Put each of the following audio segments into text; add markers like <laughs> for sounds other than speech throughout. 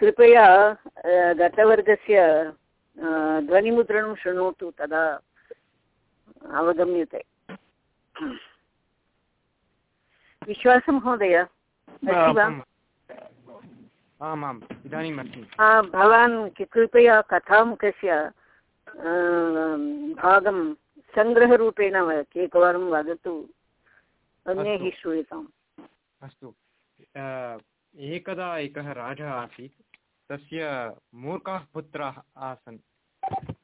कृपया गतवर्गस्य ध्वनिमुद्रणं शृणोतु तदा अवगम्यते। विश्वासमहोदय अस्ति वा? आम् आम् इदानीम् भवान् कृपया कथामुखस्य भागं सङ्ग्रहरूपेण एकवारं वदतु। अन्यैः श्रूयताम्। अस्तु। एकदा एकः राजा आसीत्। तस्य मूर्खाः पुत्राः आसन्।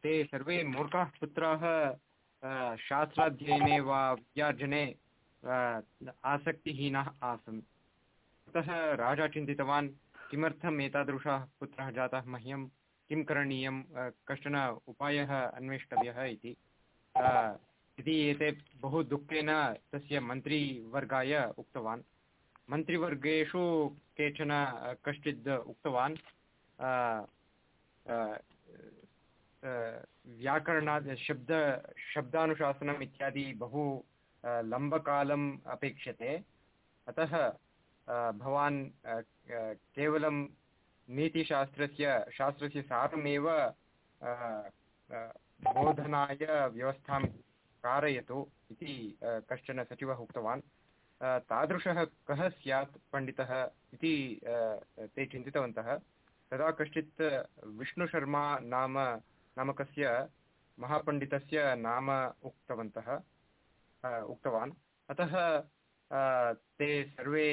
ते सर्वे मूर्खाः पुत्राः शास्त्राध्ययने वा विद्यार्जने आसक्तिहीनाः आसन्। अतः राजा चिन्तितवान्, किमर्थम् एतादृशाः पुत्राः जाताः मह्यं? किं करणीयं कश्चन उपायः अन्वेष्टव्यः इति। इति एते बहु दुःखेन तस्य मन्त्रीवर्गाय उक्तवान्। मन्त्रिवर्गेषु केचन कश्चित् उक्तवान्। व्याकरणात् शब्द शब्दानुशासनम् इत्यादि बहु लम्बकालम् अपेक्ष्यते अतः भवान् केवलं नीतिशास्त्रस्य शास्त्रस्य सारमेव बोधनाय व्यवस्थां कारयतु इति कश्चन सचिवः उक्तवान् तादृशः कः स्यात् पण्डितः इति ते चिन्तितवन्तः तदा कश्चित् विष्णुशर्मा नाम, नामकस्य महापण्डितस्य नाम उक्तवन्तः उक्तवान्। अतः ते सर्वे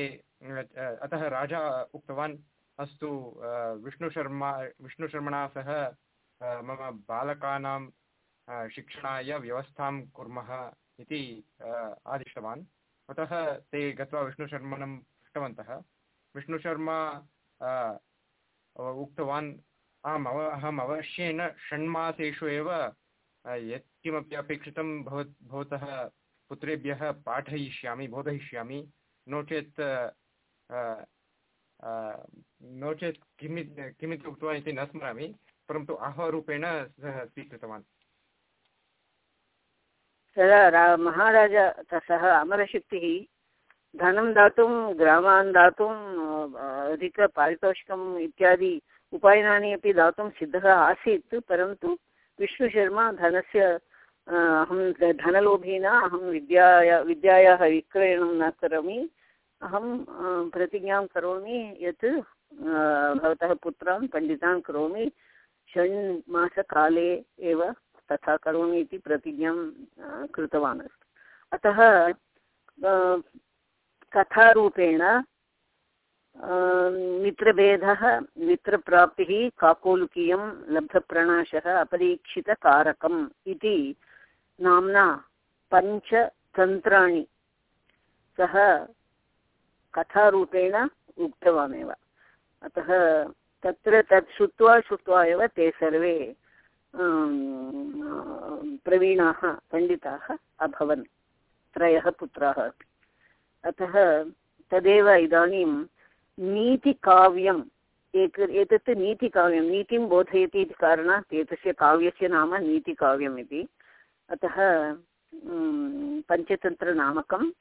अतः राजा उक्तवान्, अस्तु विष्णुशर्मा, विष्णुशर्मणा सह मम बालकानां शिक्षणाय व्यवस्थां कुर्मः इति आदिष्टवान्। अतः ते गत्वा विष्णुशर्मणं पृष्टवन्तः। विष्णुशर्मा उक्तवान्, आम्, अव, अहम् अवश्येन षण्मासेषु एव यत्किमपि अपेक्षितं भवत्, भवतः पुत्रेभ्यः पाठयिष्यामि, बोधयिष्यामि। नो चेत् नो चेत् किमि किमिति उक्तवान् इति न स्मरामि, परन्तु आह्वारूपेण सः स्वीकृतवान्। तदा महाराज सः अमरशक्तिः धनं दातुं, ग्रामान् दातुम् अधिकपारितोषिकम् इत्यादि उपायनानि अपि दातुं सिद्धः आसीत्, परन्तु विष्णुशर्मा धनस्य अहं धनलोभी न अहं विद्याया, विद्यायाः विक्रयणं न करोमि, अहं प्रतिज्ञां करोमि यत् भवतः पुत्रान् पण्डितान् करोमि षण्मासकाले एव तथा करोमि इति प्रतिज्ञां कृतवान् अस्ति अतः कथारूपेण मित्रभेदः, मित्रप्राप्तिः, काकोलुकीयं लब्धप्रणाशः अपरीक्षितकारकम् इति नाम्ना पञ्चतन्त्राणि सः कथारूपेण उक्तवानेव। अतः तत्र तत् श्रुत्वा श्रुत्वा एव ते सर्वे प्रवीणाः, पण्डिताः अभवन्। त्रयः पुत्राः अपि। अतः तदेव इदानीं नीतिकाव्यम् एक एतत् नीतिकाव्यं, नीतिं बोधयति इति कारणात् एतस्य काव्यस्य नाम नीतिकाव्यम् इति। अतः पञ्चतन्त्रनामकम्,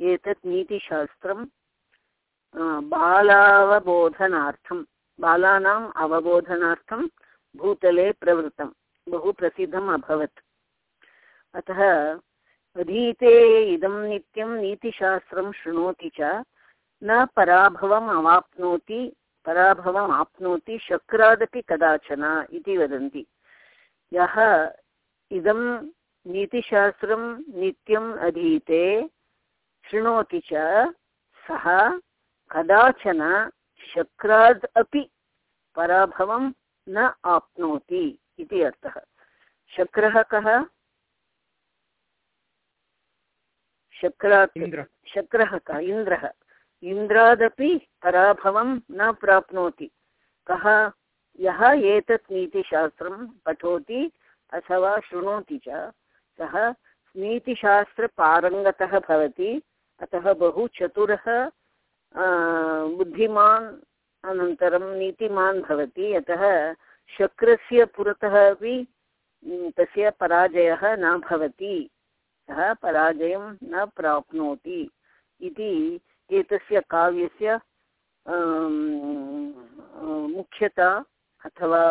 एतत् नीतिशास्त्रं बालावबोधनार्थं बालानाम् अवबोधनार्थं भूतले प्रवृत्तं, बहु प्रसिद्धम् अभवत्। अतः अधीते इदं नित्यं नीतिशास्त्रं शृणोति च। न पराभवम् अवाप्नोति, पराभवम् आप्नोति शक्रादपि कदाचन इति वदन्ति। यः इदं नीतिशास्त्रं नित्यम् अधीते शृणोति च, सः कदाचन शक्राद् अपि पराभवं न आप्नोति इति अर्थः। शक्रः कः? शक्रात् शक्रः कः? इन्द्रः। इन्द्रादपि पराभवं न प्राप्नोति। कः? यः एतत् नीतिशास्त्रं पठोति अथवा शृणोति च सः नीतिशास्त्रपारङ्गतः भवति अतः बहु चतुरः बुद्धिमान् अनन्तरं नीतिमान् भवति। अतः शक्रस्य पुरतः अपि तस्य पराजयः न भवति। सः पराजयं न प्राप्नोति इति एतस्य काव्यस्य मुख्यता अथवा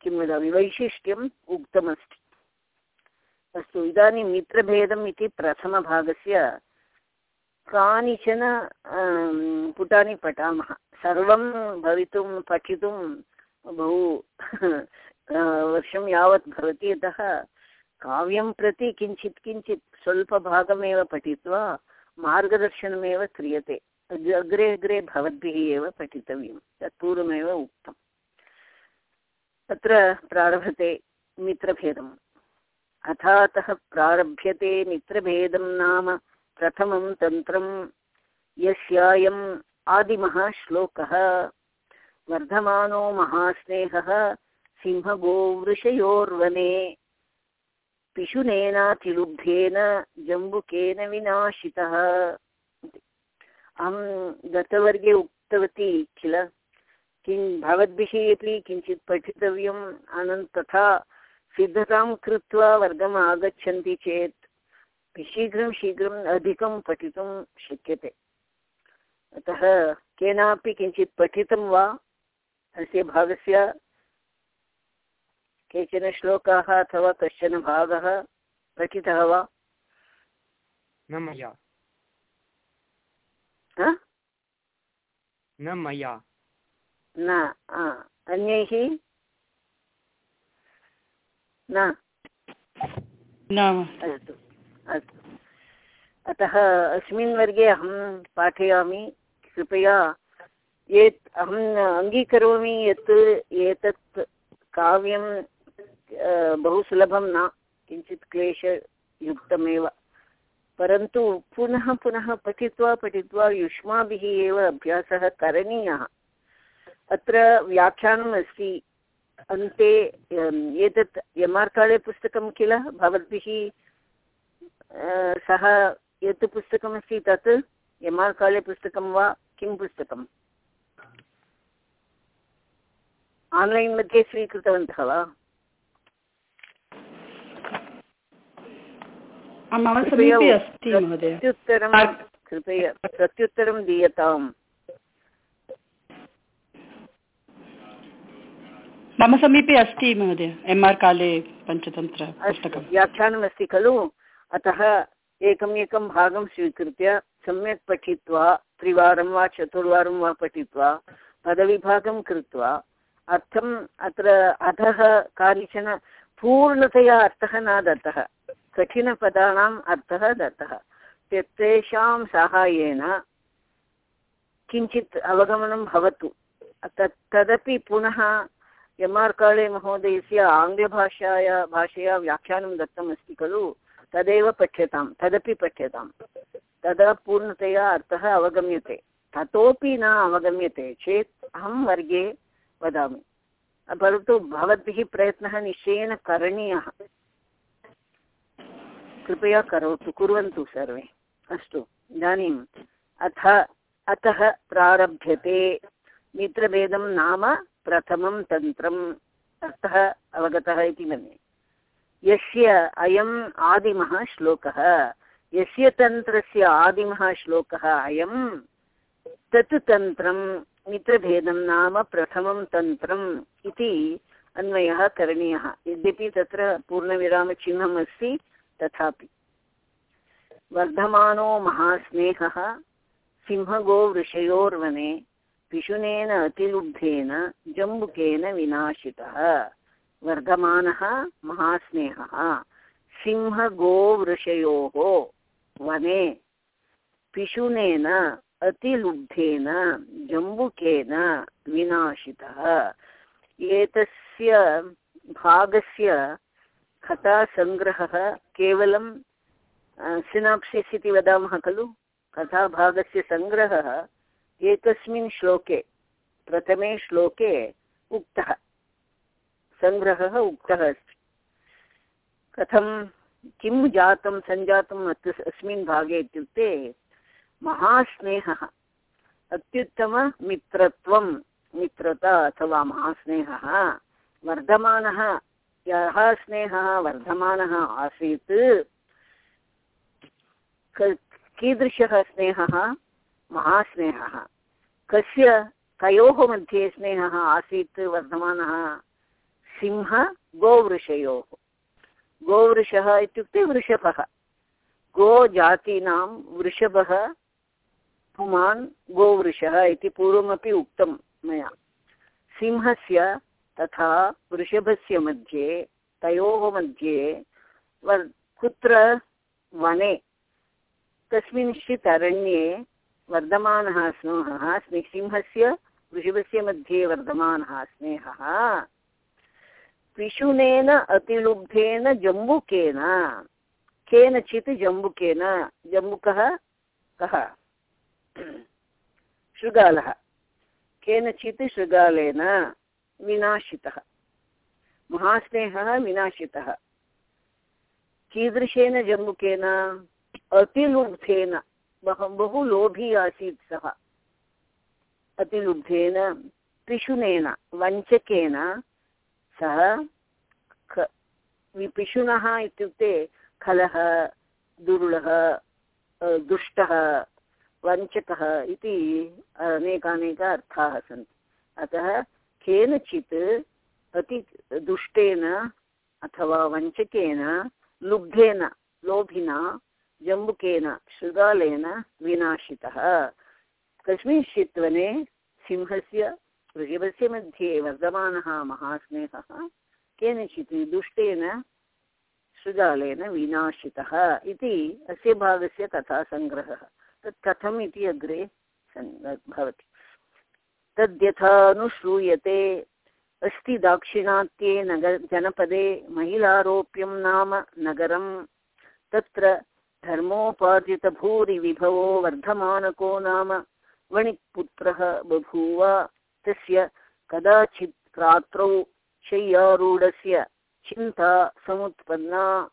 किं वदामि, वैशिष्ट्यम् उक्तमस्ति। अस्तु, इदानीं मित्रभेदम् इति प्रथमभागस्य कानिचन पुटानि पठामः। सर्वं भवितुं, पठितुं बहु वर्षं यावत् भवति अतः काव्यं प्रति किञ्चित् किञ्चित् स्वल्पभागमेव पठित्वा मार्गदर्शनमेव क्रियते। अग्रे अग्रे भवद्भिः एव पठितव्यं। तत् पूर्वमेव उक्तम्। अत्र प्रारभते मित्रभेदम्। अथातः प्रारभ्यते मित्रभेदं नाम प्रथमं तन्त्रं यस्यायम् आदिमः श्लोकः वर्धमानो महास्नेहः सिंहगोवृषयोर्वने पिशुनेनातिलुब्धेन जम्बुकेन विनाशितः। अहं गतवर्गे उक्तवती किल? किं भवद्भिः अपि किञ्चित् पठितव्यम्, अनन्तरं तथा सिद्धतां कृत्वा वर्गम् आगच्छन्ति चेत् शीघ्रं शीघ्रम् अधिकं पठितुं शक्यते। अतः केनापि किञ्चित् पठितं वा? अस्य भागस्य केचन श्लोकाः अथवा कश्चन भागः पठितः वा? न मया। न मया। न अन्यैः? न। अस्तु अस्तु। अतः अस्मिन् वर्गे अहं पाठयामि। कृपया यत् अहम् अङ्गीकरोमि यत् एतत् काव्यं बहु सुलभं न, किञ्चित् क्लेशयुक्तमेव। परन्तु पुनः पुनः पठित्वा पठित्वा युष्माभिः एव अभ्यासः करणीयः। अत्र व्याख्यानम् अस्ति, अन्ते एतत् एम् आर् काळे पुस्तकं किल? भवद्भिः सः यत् पुस्तकमस्ति तत् एम् आर् काळे पुस्तकं वा, किं पुस्तकम्? आन्लैन् मध्ये स्वीकृतवन्तः वा? मम समीपे अस्ति महोदय। कृपया प्रत्युत्तरं दीयताम्। मम समीपे अस्ति महोदय एम् आर् काले पञ्चतन्त्र व्याख्यानमस्ति खलु? अतः एकम् एकं भागं स्वीकृत्य सम्यक् पठित्वा त्रिवारं वा चतुर्वारं वा पठित्वा पदविभागं कृत्वा अर्थम् अत्र अधः कानिचन पूर्णतया अर्थः न दत्तः कठिनपदानाम् अर्थः दत्तः। तेषां साहाय्येन किञ्चित् अवगमनं भवतु। तत्, तदपि पुनः एम् आर् काळे महोदयस्य आङ्ग्लभाषाया, भाषया व्याख्यानं दत्तमस्ति खलु, तदेव पठ्यतां तदपि पठ्यतां तदा पूर्णतया अर्थः अवगम्यते। ततोपि न अवगम्यते चेत् अहं वर्गे वदामि। परन्तु भवद्भिः प्रयत्नः निश्चयेन करणीयः। कृपया करोतु, कुर्वन्तु सर्वे। अस्तु, इदानीम् अथ, अतः प्रारभ्यते। मित्रभेदं नाम प्रथमं तन्त्रम्। अर्थः अवगतः इति मन्ये। यस्य अयम् आदिमः श्लोकः यस्य तन्त्रस्य आदिमः श्लोकः अयं तत् तन्त्रं, मित्रभेदं नाम प्रथमं तन्त्रम् इति अन्वयः करणीयः। यद्यपि तत्र पूर्णविरामचिह्नम् अस्ति तथापि। वर्धमानो महास्नेहः सिंहगोवृषयोर्वने पिशुनेन अतिलुब्धेन जम्बुकेन विनाशितः। वर्धमानः महास्नेहः सिंहगोवृषयोः वने पिशुनेन अतिलुब्धेन जम्बुकेन विनाशितः। एतस्य भागस्य कथासङ्ग्रहः केवलं सिनाप्सिस् इति वदामः खलु? कथाभागस्य सङ्ग्रहः एकस्मिन् श्लोके, प्रथमे श्लोके उक्तः। सङ्ग्रहः उक्तः अस्ति। कथं, किं जातं, सञ्जातम् अत्र अस्मिन् भागे इत्युक्ते, महास्नेहः अत्युत्तममित्रत्वं मित्रता अथवा महास्नेहः, वर्धमानः यः स्नेहः वर्धमानः आसीत्। कीदृशः स्नेहः? महास्नेहः। कस्य, कयोः मध्ये स्नेहः आसीत् वर्धमानः? सिंह गोवृषयोः। गोवृषः इत्युक्ते वृषभः। गोजातीनां वृषभः पुमान् गोवृषः इति पूर्वमपि उक्तं मया। सिंहस्य तथा वृषभस्य मध्ये, तयोः मध्ये, वर्, कुत्र वने। कस्मिंश्चित् अरण्ये वर्धमानः स्नेहः सिंहस्य वृषभस्य मध्ये वर्धमानः स्नेहः। पिशुनेन अतिलुब्धेन, जम्बुकेन। केनचित् जम्बुकेन। जम्बुकः कः? शृगालः। केनचित् शृगालेन। विनाशितः। महास्नेहः विनाशितः। कीदृशेन जम्बुकेन अतिलुब्धेन, बहु बहु लोभी आसीत् सः। अतिलुब्धेन, पिशुनेन, वञ्चकेन सः पिशुनः इत्युक्ते खलः, दुर्लः दुष्टः, वञ्चकः इति अनेकानेक अर्थाः सन्ति। अतः केनचित् अति दुष्टेन अथवा वञ्चकेन, लुब्धेन, लोभिना, जम्बुकेन, शृगालेन विनाशितः। कस्मिंश्चित् वने सिंहस्य वृषभस्य मध्ये वर्धमानः महास्नेहः केनचित् दुष्टेन, शृगालेन विनाशितः इति अस्य भागस्य कथासङ्ग्रहः। तत् कथम् इति अग्रे भवति। तद्यथानुश्रूयते। अस्ति दाक्षिणात्ये नगर जनपदे महिलारोप्यं नाम नगरं तत्र धर्मोपार्जितभूरिविभवो वर्धमानको नाम वणिक्पुत्रः बभूव। तस्य कदाचित् रात्रौ शय्यारूढस्य चिन्ता समुत्पन्ना।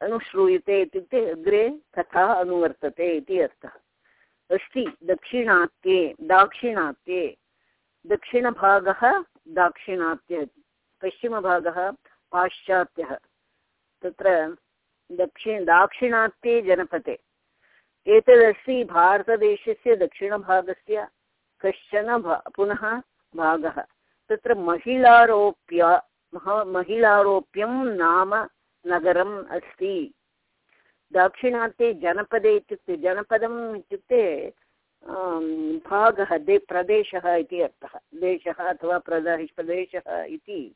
अनुश्रूयते इत्युक्ते अग्रे कथा अनुवर्तते इति अर्थः। अस्ति दक्षिणात्ये, दाक्षिणात्ये। दक्षिणभागः, दाक्षिणात्य, पश्चिमभागः, पाश्चात्यः। तत्र दक्षिण दाक्षिणात्ये जनपदे एतदस्ति भारतदेशस्य दक्षिणभागस्य कश्चन भा, पुनः भागः। तत्र महिलारोप्य महिलारोप्यं नाम नगरम् अस्ति। दाक्षिणात्ये जनपदे इत्युक्ते, जनपदम् इत्युक्ते भागः, दे, प्रदेशः इति अर्थः। देशः अथवा प्रदेश, प्रदेशः इति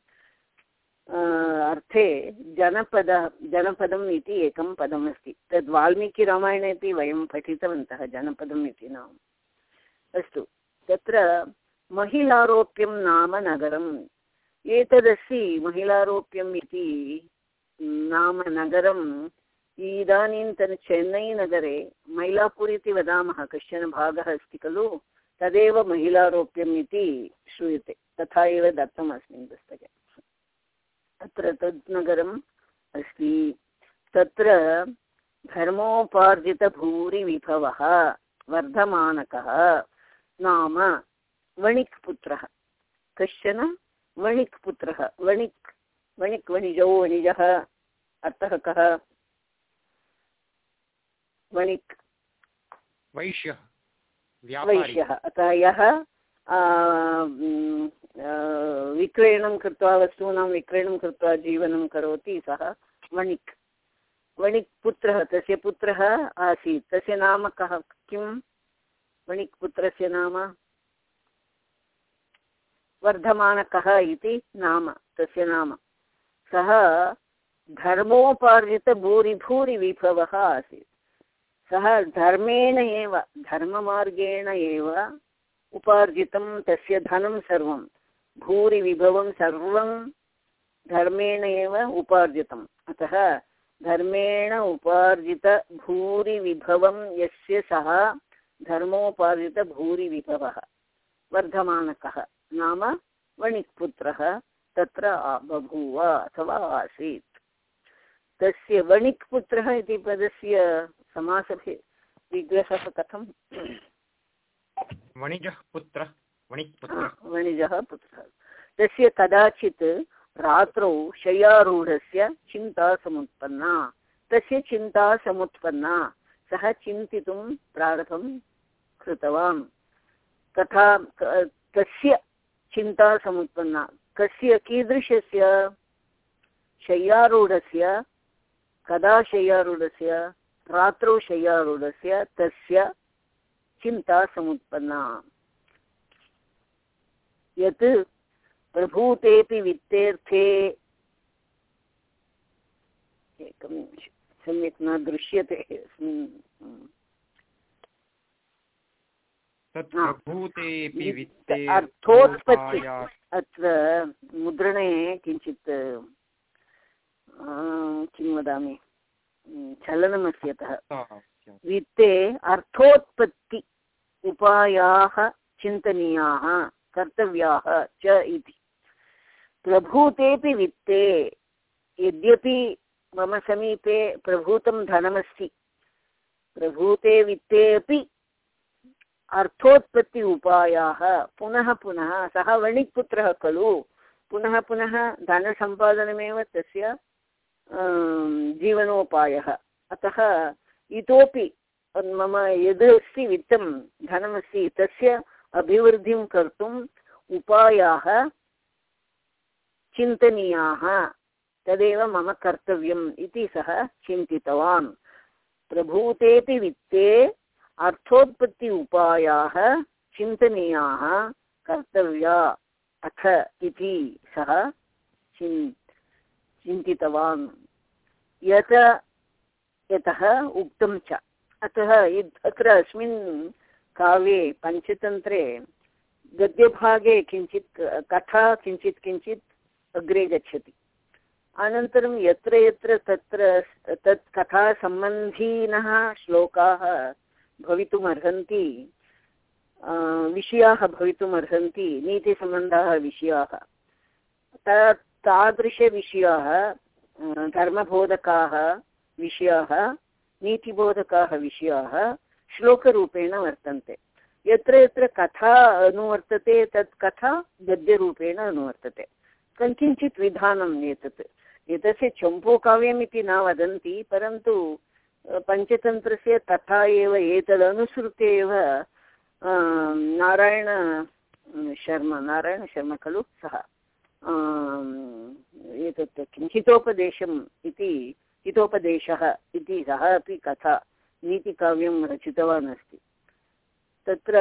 अर्थे जनपद, जनपदम् इति एकं पदमस्ति तद् वाल्मीकिरामायणे अपि वयं पठितवन्तः, जनपदम् इति नाम। अस्तु, तत्र महिलारोप्यं नाम नगरम्। एतदस्ति महिलारोप्यम् इति, नाम नगरम् इदानीन्तन चेन्नैनगरे मैलापुर् इति वदामः कश्चन भागः अस्ति खलु? तदेव महिलारोप्यम् इति श्रूयते। तथा एव दत्तम् अस्मिन् पुस्तके। तत्र तद् नगरम् अस्ति। तत्र धर्मोपार्जितभूरिविभवः, वर्धमानकः, नाम वणिक् पुत्रः कश्चन वणिक् पुत्रः वणिक् वणिक् वणिजौ, वणिजः, अर्थः कः? वणिक् वैश्यः वैश्यः। अतः यः विक्रयणं कृत्वा वस्तूनां विक्रयणं कृत्वा जीवनं करोति सः वणिक्। वणिक् पुत्रः तस्य पुत्रः आसीत्। तस्य नाम कः किं वणिक् पुत्रस्य नाम? वर्धमानकः इति नाम तस्य नाम। सः धर्मोपार्जितभूरिभूरिविभवः आसीत्। सः धर्मेण एव, धर्ममार्गेण एव उपार्जितं तस्य धनं सर्वं। भूरिविभवं सर्वं धर्मेण एव उपार्जितम्। अतः धर्मेण उपार्जितभूरिविभवं यस्य सः धर्मोपार्जितभूरिविभवः वर्धमानकः। नाम वणिक्पुत्रः तत्र बभूव अथवा आसीत्। तस्य वणिक्पुत्रः इति पदस्य समासभे विग्रहः कथं वणिजः पुत्रः वणिजः पुत्रः। तस्य कदाचित् रात्रौ शय्यारूढस्य चिन्ता समुत्पन्ना तस्य चिन्ता समुत्पन्ना सः चिन्तितुं प्रारम्भं कृतवान्। तथा कस्य चिन्ता समुत्पन्ना कस्य कीदृशस्य? शय्यारूढस्य कदा शय्यारूढस्य? रात्रौ शय्यारूढस्य तस्य चिन्ता समुत्पन्ना। यत् प्रभूतेऽपि वित्तेऽर्थे एकं सम्यक् न दृश्यते अर्थोत्पत्ति अत्र मुद्रणे किञ्चित् किं वदामि? चलनमस्ति अतः वित्ते अर्थोत्पत्ति उपायाः चिन्तनीयाः कर्तव्याः च इति। प्रभूतेऽपि वित्ते यद्यपि मम समीपे प्रभूतं धनमस्ति प्रभूते वित्ते अपि अर्थोत्पत्ति उपायाः पुनः पुनः सः वणिक्पुत्रः खलु पुनः पुनः धनसम्पादनमेव तस्य जीवनोपायः। अतः इतोपि मम यद् अस्ति वित्तं, धनमस्ति, तस्य अभिवृद्धिं कर्तुम् उपायाः चिन्तनीयाः। तदेव मम कर्तव्यम् इति सः चिन्तितवान्। प्रभूतेऽपि वित्ते अर्थोत्पत्ति उपायाः चिन्तनीयाः कर्तव्या अथ इति सः चिन् चिन्तितवान्। यत, यतः उक्तं च। अतः अत्र अस्मिन् काव्ये, पञ्चतन्त्रे, गद्यभागे किञ्चित्, कथा किञ्चित् किञ्चित् अग्रे गच्छति। अनन्तरं यत्र यत्र, तत्र, तत् कथासम्बन्धीनः श्लोकाः भवितुमर्हन्ति विषयाः भवितुमर्हन्ति, नीतिसम्बन्धाः विषयाः। तादृशविषयाः धर्मबोधकाः विषयाः, नीतिबोधकाः विषयाः श्लोकरूपेण वर्तन्ते। यत्र यत्र कथा अनुवर्तते, तत् कथा गद्यरूपेण अनुवर्तते। कञ्चित् विधानम् एतत्। एतस्य चम्पूकाव्यमिति न वदन्ति, परन्तु पञ्चतन्त्रस्य तथा एव, एतदनुसृत्य एव नारायण शर्मा नारायणशर्मा खलु सः। एतत् किं? हितोपदेशम् इति, हितोपदेशः इति सः अपि कथा, नीतिकाव्यं रचितवान् अस्ति। तत्र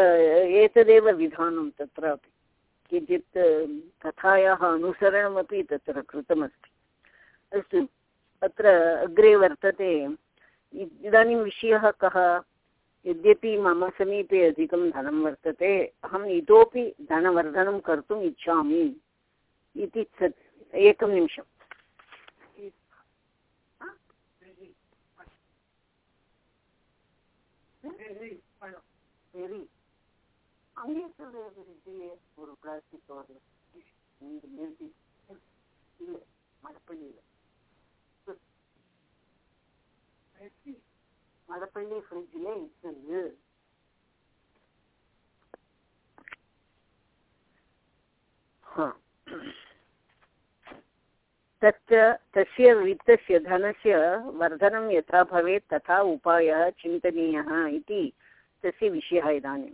एतदेव विधानं तत्रापि किञ्चित् कथायाः अनुसरणमपि तत्र कृतमस्ति। अस्तु, अत्र अग्रे वर्तते। इदानीं विषयः कः? यद्यपि मम समीपे अधिकं धनं वर्तते, अहम् इतोपि धनवर्धनं कर्तुम् इच्छामि। इति सत् एकं निमिषम् சரி அங்கேயே சொல்லு ஃப்ரிட்ஜிலே ஒரு பிளாஸ்டிக் கவர்ல இங்க நிறுத்தி இல்ல மடப்பள்ளியில மடப்பள்ளி ஃப்ரிட்ஜிலே இருக்கு तच्च तस्य वित्तस्य धनस्य वर्धनं यथा भवेत् तथा उपायः चिन्तनीयः इति तस्य विषयः इदानीं।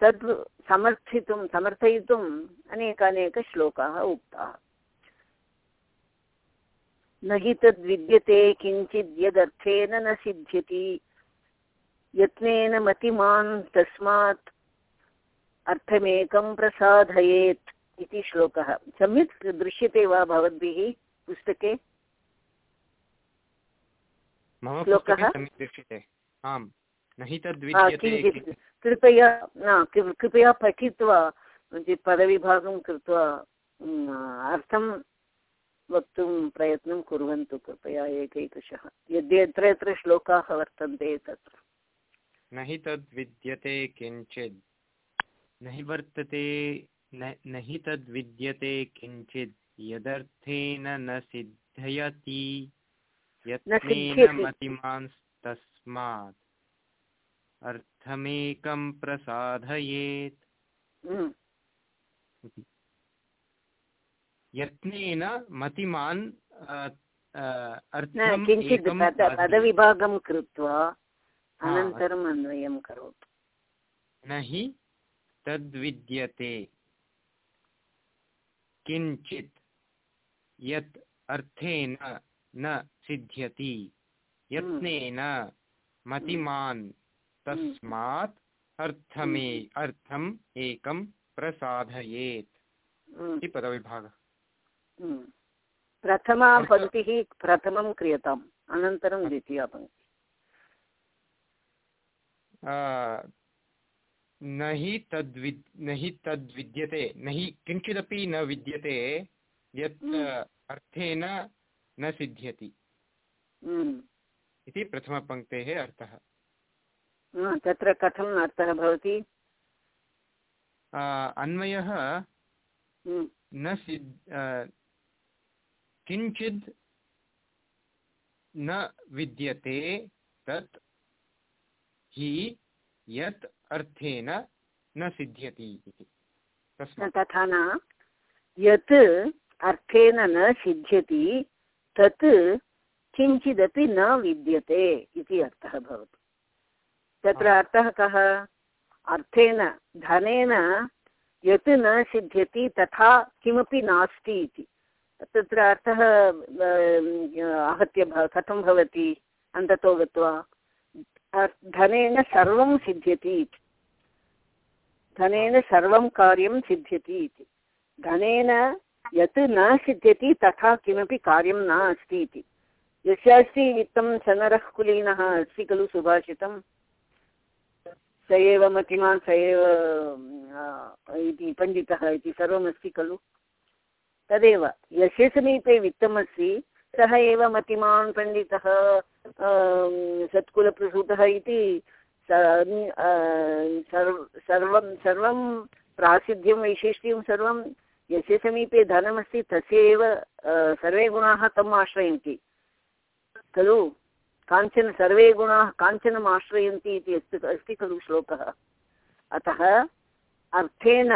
तद् समर्थितुं समर्थयितुम् अनेकानेकश्लोकाः उक्ताः। न हि तद्विद्यते किञ्चित् यदर्थेन न सिद्ध्यति। यत्नेन मतिमान् तस्मात् अर्थमेकं प्रसादयेत् इति श्लोकः। सम्यक् दृश्यते वा भवद्भिः? पुस्तके मम श्लोकः? दृश्यते आम् न तद्विद्यते कृपया कृपया पठित्वा पदविभागं कृत्वा अर्थं वक्तुं प्रयत्नं कुर्वन्तु कृपया एकैकशः यद्य यत्र यत्र श्लोकाः वर्तन्ते तत्र न हि तद्विद्यते किञ्चित् न हि वर्तते न न हि तद्विद्यते किञ्चित् यदर्थेन न सिद्धयति यत्नेन सिद्ध्यति। मतिमान् तस्मात् अर्थमेकं प्रसादयेत् उम्, इति। यत्नेन मतिमान् किञ्चित्। पदविभागं कृत्वा अनन्तरम् अन्वयं करोतु न हि तद्विद्यते किञ्चित् यत् अर्थेन न सिद्ध्यति। यत्नेन मतिमान् तस्मात् अर्थमे अर्थम् एकं प्रसाधयेत्। इति पदविभागः। प्रथमा पङ्क्तिः प्रथमं क्रियताम् अनन्तरं द्वितीया पङ्क्तिः। न हि तद्विद् न हि तद्विद्यते न हि किञ्चिदपि न विद्यते यत् हम्म। अर्थेन न सिद्ध्यति हम्म। इति प्रथमपङ्क्तेः अर्थः तत्र कथम् अर्थः भवति अन्वयः हम्म। न सिद् किञ्चित् न विद्यते तत् हि यत् अर्थेन न सिद्ध्यति इति तथा न यत् अर्थेन न सिद्ध्यति तत् किञ्चिदपि न विद्यते इति अर्थः भवति। तत्र अर्थः कः? अर्थेन धनेन यत् न सिद्ध्यति तथा किमपि नास्ति इति। तत्र अर्थः आहत्य कथं भवति? अन्ततो गत्वा धनेन सर्वं सिद्ध्यति इति। धनेन सर्वं कार्यं सिद्ध्यति इति। धनेन यत् न सिद्ध्यति तथा किमपि कार्यं न अस्ति इति। यस्यास्ति वित्तं स कुलीनः अस्ति खलु सुभाषितं स एव मतिमान्, स एव इति पण्डितः इति सर्वमस्ति खलु। तदेव, यस्य समीपे वित्तमस्ति, सः एव मतिमान्, पण्डितः सत्कुलप्रसूतः इति सर्वं सर्वं प्रासिद्ध्यं, वैशिष्ट्यं सर्वं यस्य समीपे धनमस्ति तस्य एव सर्वे गुणाः तम् आश्रयन्ति। खलु? काञ्चन सर्वे गुणाः काञ्चनम् आश्रयन्ति इति अस्ति अस्ति खलु श्लोकः। अतः अर्थेन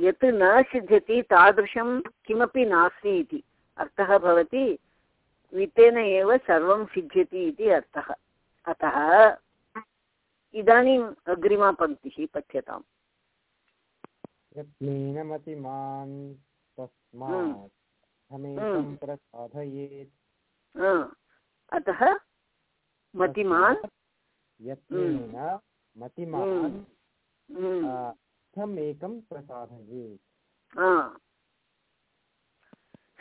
यत् न सिद्ध्यति तादृशं किमपि नास्ति इति। अर्थः भवति, वित्तेन एव सर्वं सिद्ध्यति इति अर्थः। अतः इदानीम् अग्रिमा पङ्क्तिः पठ्यताम्। अतः मतिमान् यत्नेन मतिमान् अर्थमेकं प्रसाधयेत्।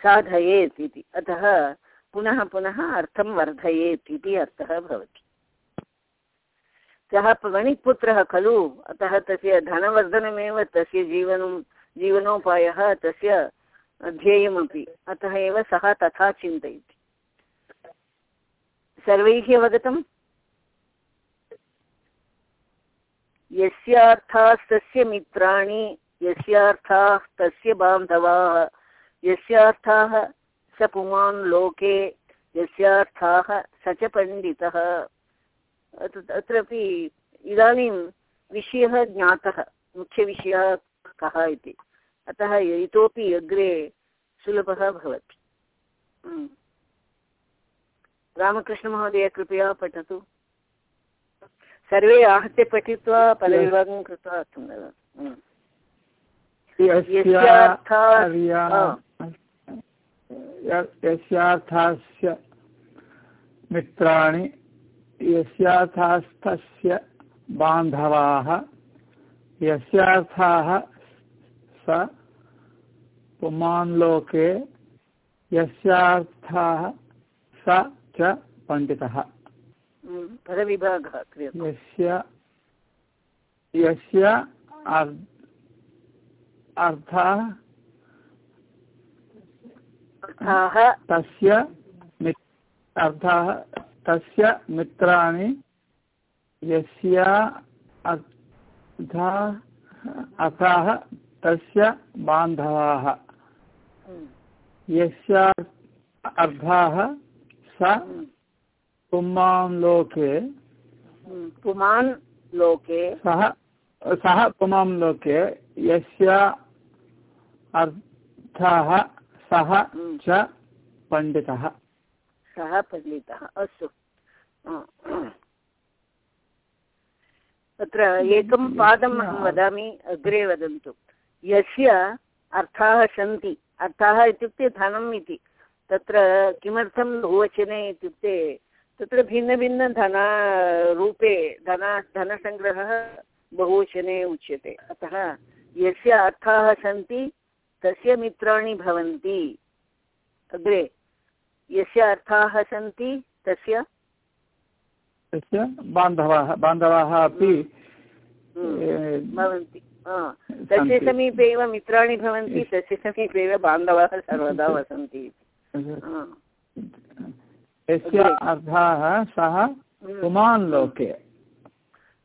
साधयेत् इति। अतः पुनः पुनः अर्थं वर्धयेत् इति अर्थः भवति। सः वणिक्पुत्रः खलु? अतः तस्य धनवर्धनमेव, तस्य जीवनं, जीवनोपायः तस्य ध्येयमपि। अतः एव सः तथा चिन्तयति। सर्वैः अवगतम् यस्यार्थास्तस्य मित्राणि, यस्यार्थाः तस्य बान्धवाः, यस्यार्थाः स पुमान् लोके, यस्यार्थाः स च पण्डितः। अत्रापि इदानीं विषयः ज्ञातः मुख्यविषयः कः इति अतः इतोपि अग्रे सुलभः भवति। रामकृष्णमहोदय कृपया पठतु सर्वे आहत्य पठित्वा पदविभागं कृत्वा। यस्यार्थास्य मित्राणि यस्यार्थास्तस्य बान्धवाः यस्यार्थाः स पुमान्लोके यस्यार्थाः स च पण्डितः। पदविभागः यस्य यस्य अर्थः तस्य अर्थः तस्य मित्राणि यस्य अर्थाः तस्य बान्धवाः हम्म। यस्य अर्थाः स हम्म। पुमान् लोके हम्म, पुमान् लोके सः सः पुमान् लोके यस्य अर्थः सः। च पण्डितः सः पण्डितः अस्तु। तत्र एकं पादम् अहं वदामि अग्रे वदन्तु। यस्य अर्थाः सन्ति अर्थाः इत्युक्ते धनम् इति तत्र किमर्थं बहुवचने इत्युक्ते तत्र भिन्नभिन्नधनरूपे धन धनसङ्ग्रहः बहुवचने उच्यते। अतः यस्य अर्थाः सन्ति तस्य मित्राणि भवन्ति। अग्रे। यस्य अर्थाः सन्ति तस्य? तस्य बान्धवाः बान्धवाः अपि हम्म, ए, भवन्ति तस्य। समीपे एव मित्राणि भवन्ति तस्य समीपे एव बान्धवाः सर्वदा वसन्ति। यस्य अर्थाः सः हम्म। पुमान् लोके।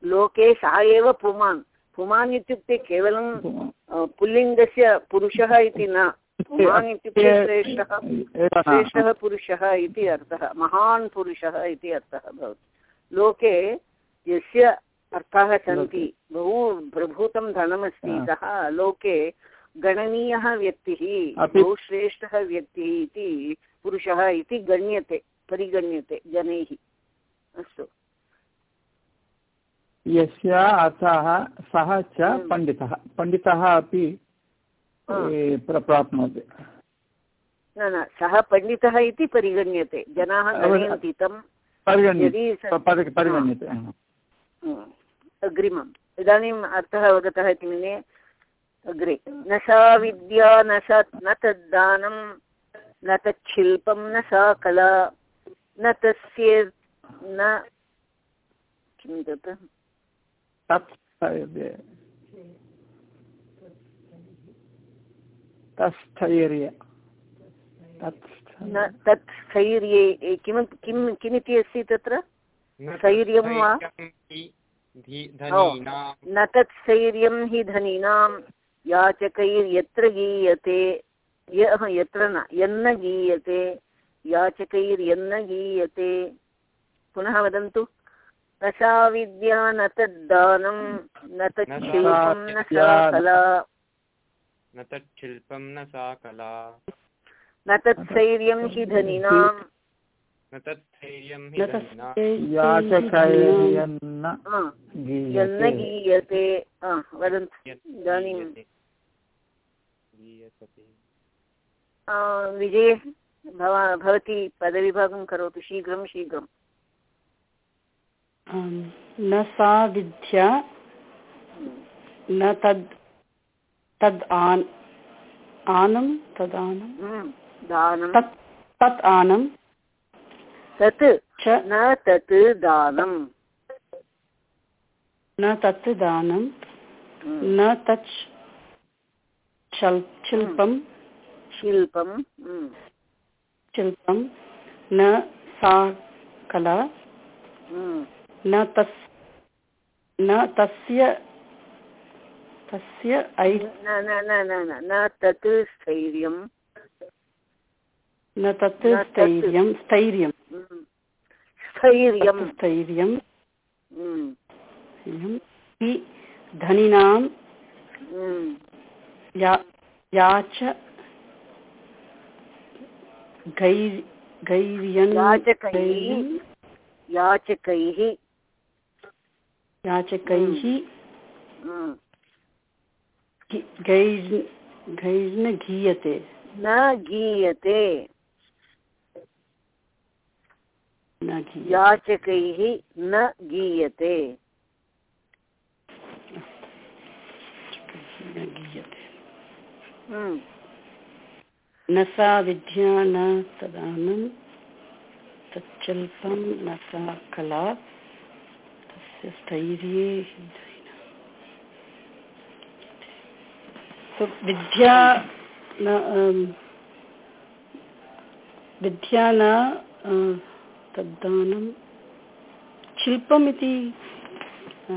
लोके सा एव पुमान्। पुमान् इत्युक्ते केवलं पुल्लिङ्गस्य पुरुषः इति न। पुमान् इत्युक्ते श्रेष्ठः। श्रेष्ठः पुरुषः इति अर्थः महान् पुरुषः इति अर्थः भवति। लोके यस्य अर्थाः सन्ति बहु प्रभूतं धनमस्ति। सः लोके गणनीयः व्यक्तिः बहु श्रेष्ठः व्यक्तिः इति पुरुषः इति गण्यते परिगण्यते जनैः। अस्तु। यस्य अर्थः सः च हम्म। पण्डितः। पण्डितः अपि प्राप्नोति। न न सः पण्डितः इति परिगण्यते। जनाः गणयन्ति तं। परिगण्यते। अग्रिमम्। इदानीम् अर्थः अवगतः इति मन्ये अग्रे। न सा विद्या न सा न तद्दानं न तच्छिल्पं न सा कला न तस्य न किं तत्? तस्थैर्य तत् स्थैर्ये किम किं किमिति अस्ति तत्र न स्थैर्यं वा? स्थैर्यं हि धी- धनीनां न तत् स्थैर्यं हि धनीनां याचकैर्यत्र गीयते य यत्र न यन्न गीयते याचकैर्यन्न गीयते पुनः वदन्तु न सा विद्या न तद्दानं न तच्छिल्पं न सा कला न तच्छिल्पं न सा कला। न तत्स्थैर्यं हि धनीनां न तत्स्थैर्यं हि धनीनां गीयते। वदन्तु इदानीं। विजये भव भवती पदविभागं करोतु शीघ्रं शीघ्रं। न सा विद्या न तद् तद् आन् आनं तदानं दानं तत् तत् आनं तत् च। न तत् दानं न तत् दानं न तत् शल् शिल्पं शिल्पं शिल्पं न सा कला। न तस् न तस्य तस्य न न न न न न तत् स्थैर्यं न तत् स्थैर्यं स्थैर्यं स्थैर्यं स्थैर्यं धनिनां या याच गैर् गैर्यन् याचकैः याचकैः याचकैः हम्म, गि- गैर् गैर्न गीयते न गीयते न गीयते याचकैः न गीयते न हम्म, न सा विद्या न तदानं तच्चल्पं न सा कला तस्य स्थैर्ये So, विद्या न अम्, विद्या न तद्दानं शिल्पमिति अ,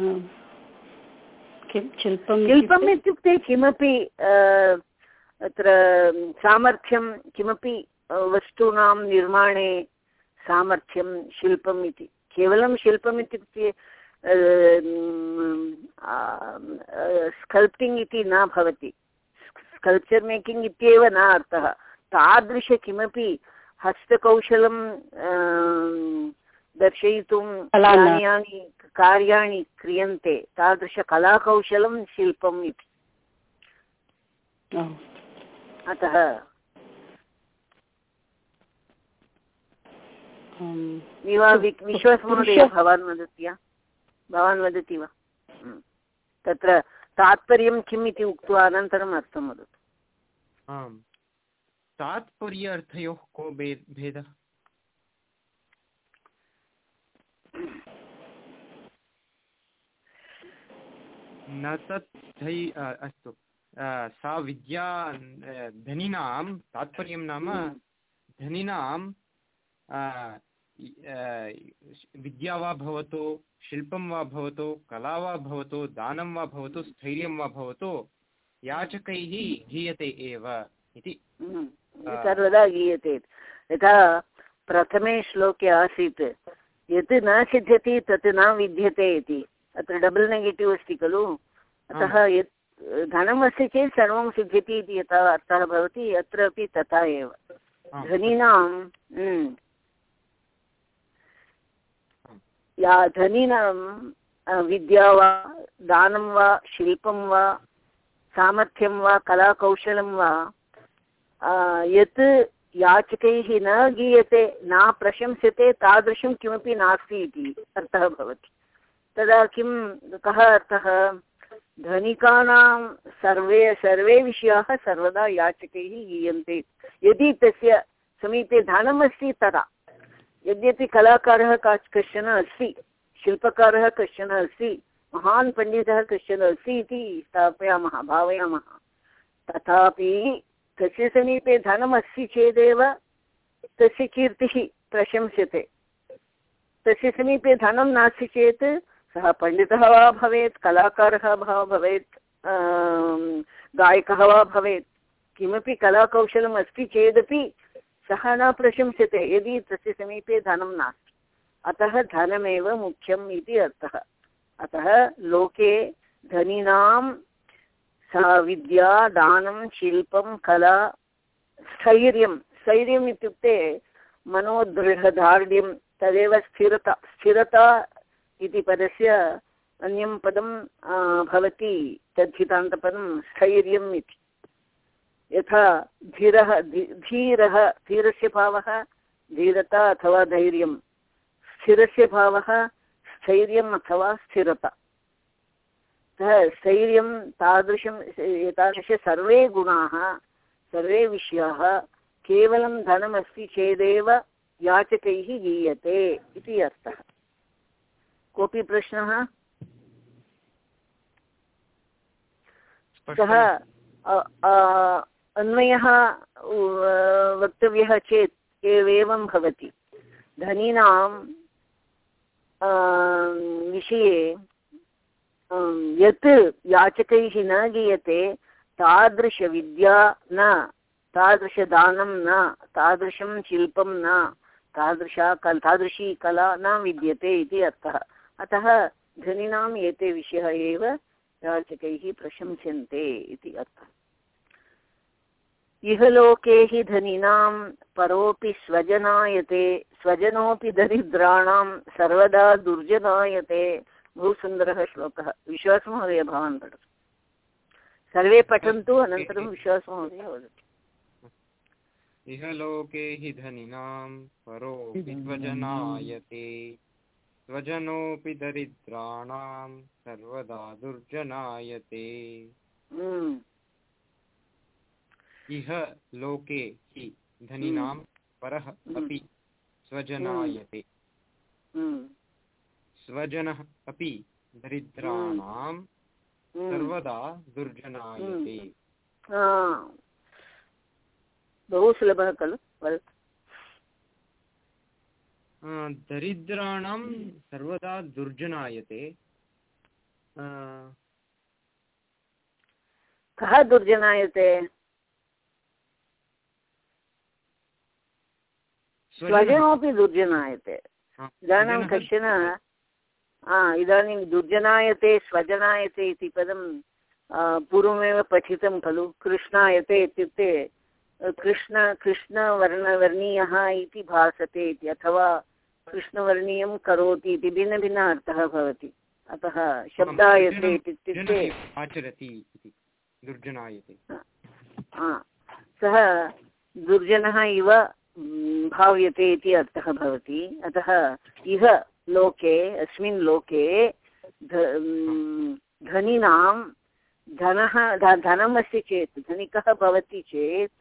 किं शिल्पम् शिल्पम् इत्युक्ते? इत्युक्ते किमपि अत्र सामर्थ्यं किमपि वस्तूनां निर्माणे सामर्थ्यं शिल्पम् इति केवलं शिल्पम् इत्युक्ते स्कल्प्टिङ्ग् इति न भवति स्कल्प्चर् मेकिङ्ग् इत्येव न अर्थः। तादृश किमपि हस्तकौशलं दर्शयितुं कला यानि यानि कार्याणि क्रियन्ते। तादृशकलाकौशलं शिल्पम् इति। अतः वि- विश्वासमहोदय भवान् वदति वा? भवान् वदति वा। तत्र तात्पर्यं किम् इति उक्त्वा अनन्तरम् अर्थं वदतु। आम्। तात्पर्य अर्थयोः को भेदः न तत् धै अ, अस्तु। सा विद्या धनिनां तात्पर्यं नाम धनिनां विद्या वा भवतु शिल्पं वा भवतु कला वा भवतु दानं वा भवतु स्थैर्यं वा भवतु याचकैः गीयते एव इति हम्म। सर्वदा गीयते। यथा प्रथमे श्लोके आसीत् यत् न सिद्ध्यति तत् न विद्यते इति। अत्र डबल् नेगेटिव् अस्ति खलु? अतः यत् धनम् अस्ति चेत् सर्वं सिद्ध्यति इति यथा अर्थः भवति अत्र अपि तथा एव। धनीनां हम्म, या धनीनां विद्या वा दानं वा शिल्पं वा सामर्थ्यं वा कलाकौशलं वा यत् याचकैः न गीयते, न प्रशंस्यते, तादृशं किमपि नास्ति इति अर्थः भवति। तदा किं, कः अर्थः? धनिकानां सर्वे सर्वे विषयाः सर्वदा याचकैः गीयन्ते। यदि तस्य समीपे धनमस्ति तदा। यद्यपि कलाकारः काच्, कश्चन अस्ति, शिल्पकारः कश्चन अस्ति महान् पण्डितः कश्चन अस्ति इति स्थापयामः, भावयामः। तथापि तस्य समीपे धनमस्ति चेदेव तस्य कीर्तिः प्रशंस्यते। तस्य समीपे धनं नास्ति चेत् सः पण्डितः वा भवेत्, कलाकारः वा भवेत् गायकः वा भवेत्। किमपि कलाकौशलम् अस्ति चेदपि सः न प्रशंस्यते, यदि तस्य समीपे धनं नास्ति। अतः धनमेव मुख्यम् इति अर्थः। अतः लोके धनिनां सा विद्या दानं, शिल्पं, कला, स्थैर्यं। स्थैर्यम् इत्युक्ते मनोदृढदार्ढ्यं तदेव स्थिरता स्थिरता इति पदस्य अन्यं पदं भवति तद्धितान्तपदं स्थैर्यम् इति। यथा धीरः धीरः, धीरस्य भावः, धीरता अथवा धैर्यं। स्थिरस्य भावः स्थैर्यम् अथवा स्थिरता। अतः स्थैर्यं तादृशं एतादृश सर्वे गुणाः सर्वे विषयाः केवलं धनमस्ति चेदेव याचकैः गीयते इति अर्थः। कोऽपि प्रश्नः? सः अन्वयः वक्तव्यः चेत् एवं भवति। धनीनां विषये आम्, यत् याचकैः न गीयते तादृशविद्या न तादृशदानं न तादृशं शिल्पं न तादृशा कल तादृशी कला न विद्यते इति अर्थः। अतः धनिनाम् एते विषयाः एव याचकैः प्रशंस्यन्ते इति अर्थः। इह लोके हि धनिनां परोऽपि स्वजनायते स्वजनोऽपि दरिद्राणां सर्वदा दुर्जनायते। बहु सुन्दरः श्लोकः। विश्वासमहोदय भवान् पठतु। सर्वे पठन्तु अनन्तरं विश्वासमहोदय वदति। इह लोके हि धनिनां परोऽपि स्वजनायते स्वजनोऽपि दरिद्राणां सर्वदा दुर्जनायते। हम्म, इह लोके हि धनिनां परः अपि स्वजनायते। हम्म, स्वजनः अपि दरिद्राणां हम्म। सर्वदा दुर्जनायते। बहु सुलभः खलु दरिद्राणां सर्वदा दुर्जनायते। कः दुर्जनायते? स्वजनः- स्वजनोऽपि दुर्जनायते. हा, इदानीं कश्चन इदानीं दुर्जनायते स्वजनायते इति पदं पूर्वमेव पठितं खलु कृष्णायते इत्युक्ते कृष्ण कृष्णवर्णवर्णीयः इति भासते इति अथवा कृष्णवर्णीयं करोति इति भिन्नभिन्न अर्थः भवति. अतः शब्दायते इत्युक्ते आचरति इति दुर्जनायते. सः दुर्जनः इव भाव्यते इति अर्थः भवति। अतः इह लोके, अस्मिन् लोके धनिनां, धनः धनम् अस्ति चेत्, धनिकः भवति चेत्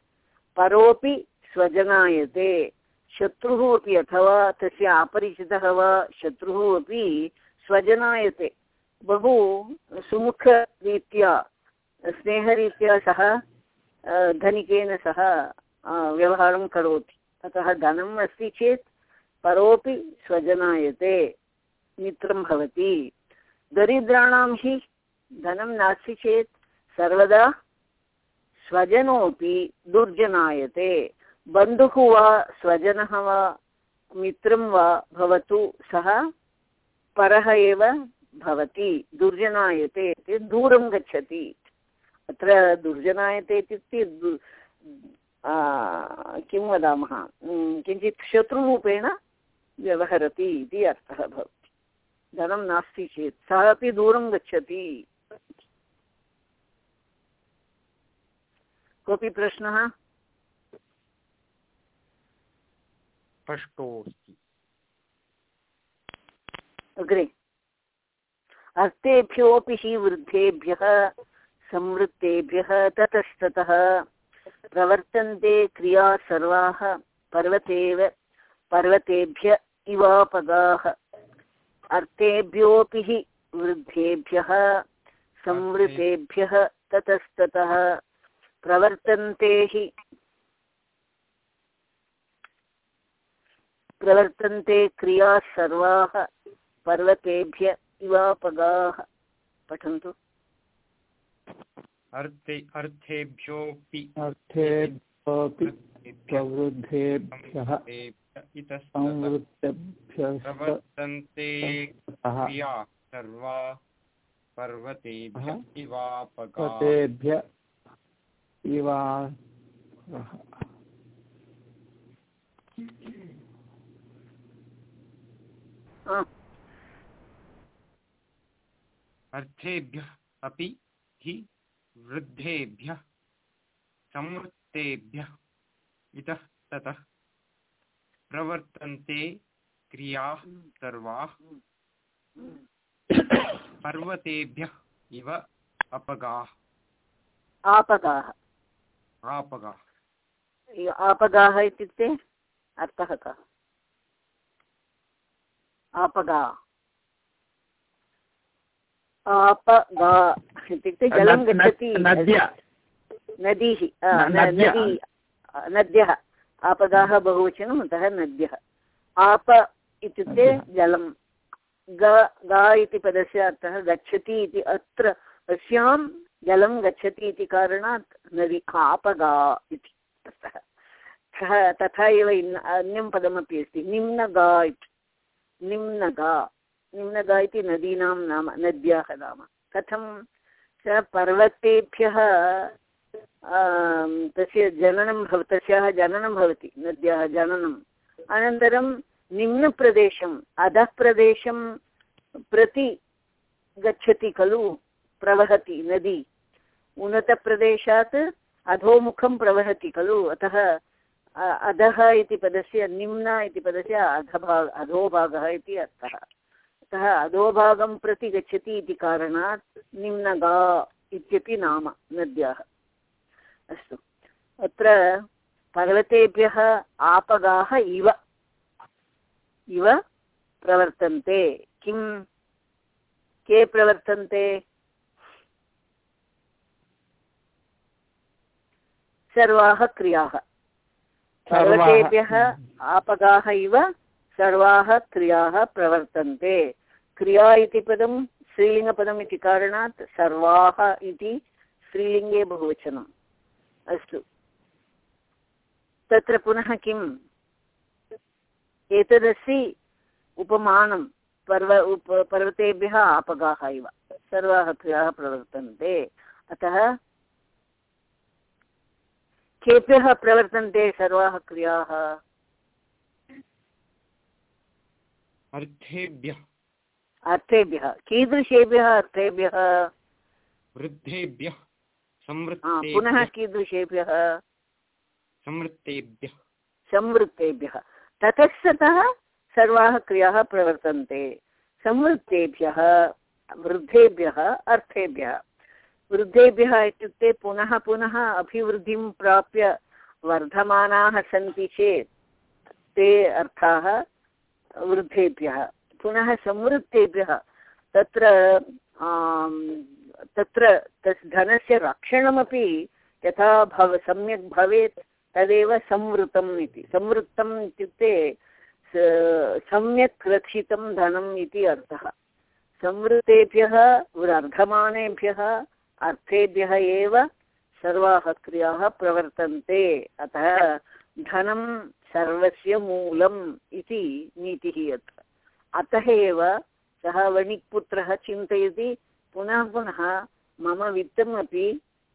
परोपि स्वजनायते। शत्रुः अपि अथवा तस्य अपरिचितः वा शत्रुः अपि स्वजनायते। बहु सुमुखरीत्या, स्नेहरीत्या सः धनिकेन सह व्यवहारं करोति। अतः धनम् अस्ति चेत् परोपि स्वजनायते, मित्रं भवति। दरिद्राणां हि धनं नास्ति चेत् सर्वदा स्वजनोऽपि दुर्जनायते। बन्धुः वा स्वजनः वा मित्रं वा भवतु, सः परः एव भवति, दुर्जनायते इति दूरं गच्छति। अत्र दुर्जनायते इत्युक्ते किं वदामः? किञ्चित् शत्रुरूपेण व्यवहरति इति अर्थः भवति। धनं नास्ति चेत् सः अपि दूरं गच्छति। कोऽपि प्रश्नः? स्पष्टोऽस्ति अग्रे। अर्थेभ्योऽपि हि वृद्धेभ्यः संवृत्तेभ्यः ततस्ततः। प्रवर्तन्ते क्रिया सर्वाः पर्वतेव पर्वतेभ्य इवापगाः अर्थेभ्योऽपि हि वृद्धेभ्यः, संवृतेभ्यः ततस्ततः। प्रवर्तन्ते हि प्रवर्तन्ते क्रियाः सर्वाः पर्वतेभ्य इवापगाः पठन्तु। अर्थे अर्थेभ्योऽपि अर्थेभ्योऽपि प्रवृद्धेभ्यः प्रवर्तन्ते क्रिया सर्वा पर्वतेभ्य। इवा अर्थेभ्यः अपि हि वृद्धेभ्यः संवृत्तेभ्यः इतः ततः प्रवर्तन्ते क्रियाः सर्वाः। पर्वतेभ्यः इव अपगाः। आपगाः। आपगाः। आपगाः इत्युक्ते अर्थः कः? आपगा। आपगा इत्युक्ते जलं गच्छति। नदीः। नदी नद्यः। आपगाः बहुवचनम् अतः नद्यः। आप इत्युक्ते जलं। ग गा इति पदस्य अर्थः गच्छति इति। अत्र अस्यां जलं गच्छति इति कारणात् नदी आपगा इति अर्थः। सः तथा एव अन्यं पदमपि अस्ति। निम्नगा इति। निम्नगा। निम्नगा इति नदीनां नाम, नद्याः नाम। कथं स पर्वतेभ्यः तस्य जननं भव, तस्याः जननं भवति, नद्याः जननम्। अनन्तरं निम्नप्रदेशम्, अधः प्रदेशं प्रति गच्छति खलु, प्रवहति नदी। उन्नतप्रदेशात् अधोमुखं प्रवहति खलु, अतः अधः इति पदस्य निम्न इति पदस्य अधभाग अधोभागः इति अर्थः। अतः अधोभागं प्रति गच्छति इति कारणात् निम्नगा इत्यपि नाम नद्याः। अस्तु। अत्र पर्वतेभ्यः आपगाः इव। इव प्रवर्तन्ते। किं? के प्रवर्तन्ते? सर्वाः क्रियाः। पर्वतेभ्यः आपगाः इव सर्वाः क्रियाः प्रवर्तन्ते। क्रिया इति पदं, स्त्रीलिङ्गपदम् इति कारणात् सर्वाः इति स्त्रीलिङ्गे बहुवचनम्। अस्तु। तत्र पुनः किम्? एतदस्ति उपमानं, पर्व, उप, पर्वतेभ्यः आपगाः इव। सर्वाः क्रियाः प्रवर्तन्ते। अतः केभ्यः प्रवर्तन्ते सर्वाः क्रियाः? अर्थेभ्यः अर्थेभ्यः कीदृशेभ्यः अर्थेभ्यः वृद्धेभ्यः। पुनः कीदृशेभ्यः? संवृत्तेभ्यः। संवृत्तेभ्यः। ततस्ततः सर्वाः क्रियाः प्रवर्तन्ते। संवृत्तेभ्यः वृद्धेभ्यः अर्थेभ्यः वृद्धेभ्यः इत्युक्ते पुनः पुनः अभिवृद्धिं प्राप्य वर्धमानाः सन्ति चेत् ते अर्थाः वृद्धेभ्यः। पुनः संवृत्तेभ्यः तत्र तत्र तस् धनस्य रक्षणमपि यथा भव, सम्यक् भवेत्, तदेव संवृतम् इति। संवृत्तम् इत्युक्ते सम्यक् रक्षितं धनम् इति अर्थः। संवृत्तेभ्यः वर्धमानेभ्यः, अर्थेभ्यः एव सर्वाः क्रियाः प्रवर्तन्ते। अतः धनं सर्वस्य मूलम् इति नीतिः अत्र अतः एव सः वणिक्पुत्रः चिन्तयति पुनः पुनः मम वित्तमपि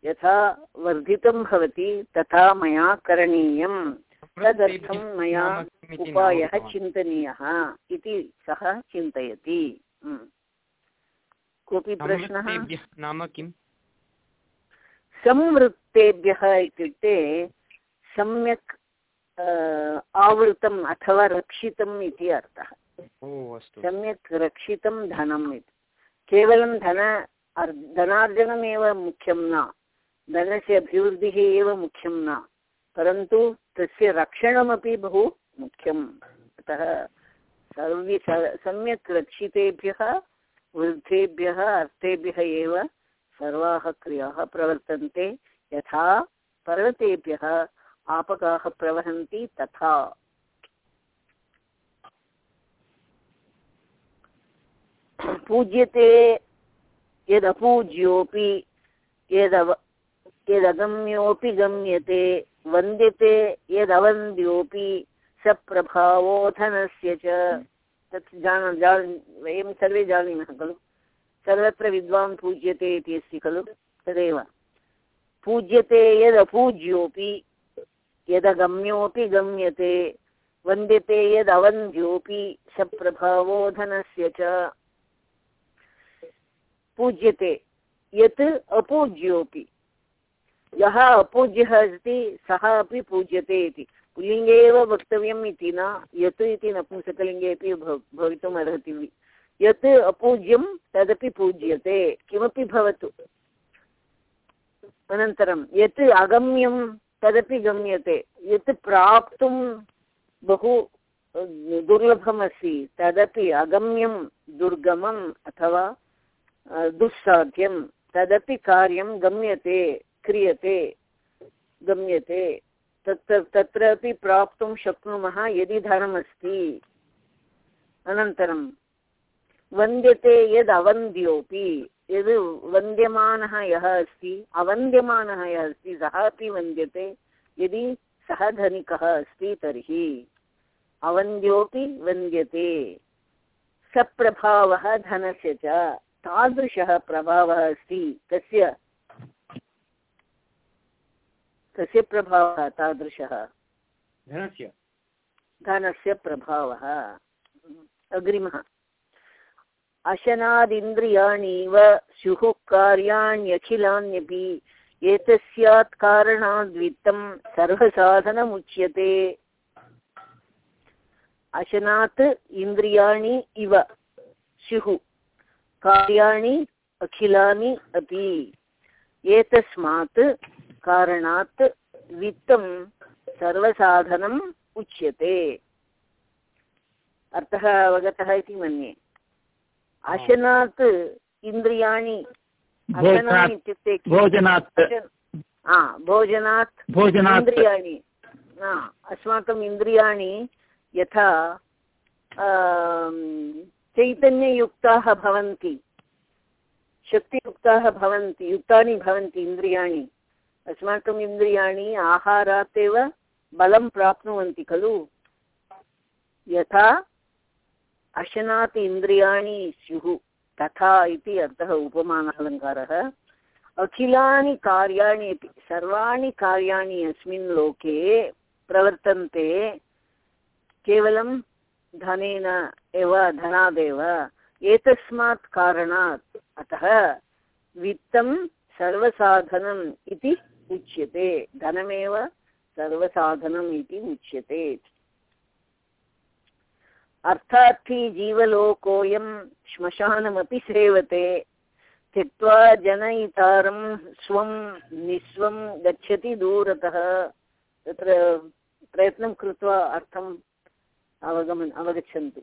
यथा वर्धितं भवति तथा मया करणीयं तदर्थं मया उपायः चिन्तनीयः इति सः चिन्तयति। कोऽपि प्रश्नः? नाम किम्? संवृत्तेभ्यः इत्युक्ते सम्यक् आवृतम् अथवा रक्षितम् इति अर्थः सम्यक् रक्षितं धनम् इति केवलं धन धनार्जनमेव मुख्यं न धनस्य अभिवृद्धिः एव मुख्यं न परन्तु तस्य रक्षणमपि बहु मुख्यम् अतः सर्वे सम्यक् रक्षितेभ्यः वृद्धेभ्यः अर्थेभ्यः एव सर्वाः क्रियाः प्रवर्तन्ते यथा पर्वतेभ्यः आपकाः प्रवहन्ति तथा। पूज्यते यदपूज्योऽपि, यदव, यदगम्योऽपि गम्यते, वन्द्यते यदवन्द्योऽपि सप्रभावो धनस्य च। तत् जान जान, वयं सर्वे जानीमः खलु। सर्वत्र विद्वान् पूज्यते इति अस्ति खलु। तदेव। पूज्यते यदपूज्योऽपि यदगम्योऽपि गम्यते, वन्द्यते यदवन्द्योऽपि सप्रभावो धनस्य च। पूज्यते यत् अपूज्योऽपि। यः अपूज्यः अस्ति, सः अपि पूज्यते इति। पुल्लिङ्गे एव वक्तव्यम् इति न, यत् इति नपुंसकलिङ्गे अपि भव- भवितुम् अर्हति यत् अपूज्यं, तदपि पूज्यते, किमपि भवतु। अनन्तरं, यत् अगम्यं तदपि गम्यते। यत् प्राप्तुं बहु दुर्लभमस्ति, तदपि अगम्यं दुर्गमम् अथवा दुस्साध्यं, तदपि कार्यं गम्यते, क्रियते, गम्यते। तत्र तत्रापि प्राप्तुं शक्नुमः यदि धनमस्ति। अनन्तरं, वन्द्यते यद् अवन्द्योऽपि यद् वन्द्यमानः यः अस्ति अवन्द्यमानः यः अस्ति सः अपि वन्द्यते यदि सः धनिकः अस्ति तर्हि अवन्द्योऽपि वन्द्यते। सप्रभावः धनस्य च तादृशः प्रभावः अस्ति कस्य कस्य प्रभावः तादृशः। धनस्य। धनस्य प्रभावः। अग्रिमः। अशनादिन्द्रियाणीव स्युः कार्याण्यखिलान्यपि एतस्यात् कारणाद्वित्तं सर्वसाधनमुच्यते। अशनात् इन्द्रियाणि इव स्युः कार्याणि, अखिलानि अपि। एतस्मात् कारणात् वित्तं सर्वसाधनम् उच्यते। अर्थः अवगतः इति मन्ये। अशनात् इन्द्रियाणि अशनम् भोजनात् इत्युक्ते? भोजनात् हा, भोजनात् भोजनात् इन्द्रियाणि। अस्माकम् इन्द्रियाणि यथा चैतन्ययुक्ताः भवन्ति। शक्तियुक्ताः भवन्ति युक्तानि भवन्ति इन्द्रियाणि। अस्माकम् इन्द्रियाणि आहारात् एव बलं प्राप्नुवन्ति खलु। यथा अशनात् इन्द्रियाणि स्युः। तथा इति अर्थः उपमानालङ्कारः। अखिलानि कार्याणि अपि सर्वाणि कार्याणि अस्मिन् लोके प्रवर्तन्ते। केवलं धनेन एव, धनादेव। एतस्मात् कारणात् अतः वित्तं सर्वसाधनम् इति उच्यते। धनमेव सर्वसाधनम् इति उच्यते। अर्थार्थी जीवलोकोऽयं श्मशानमपि सेवते। त्यक्त्वा जनयितारं स्वं निस्वं गच्छति दूरतः। तत्र प्रयत्नं कृत्वा अर्थम् अवगमन्, अवगच्छन्तु।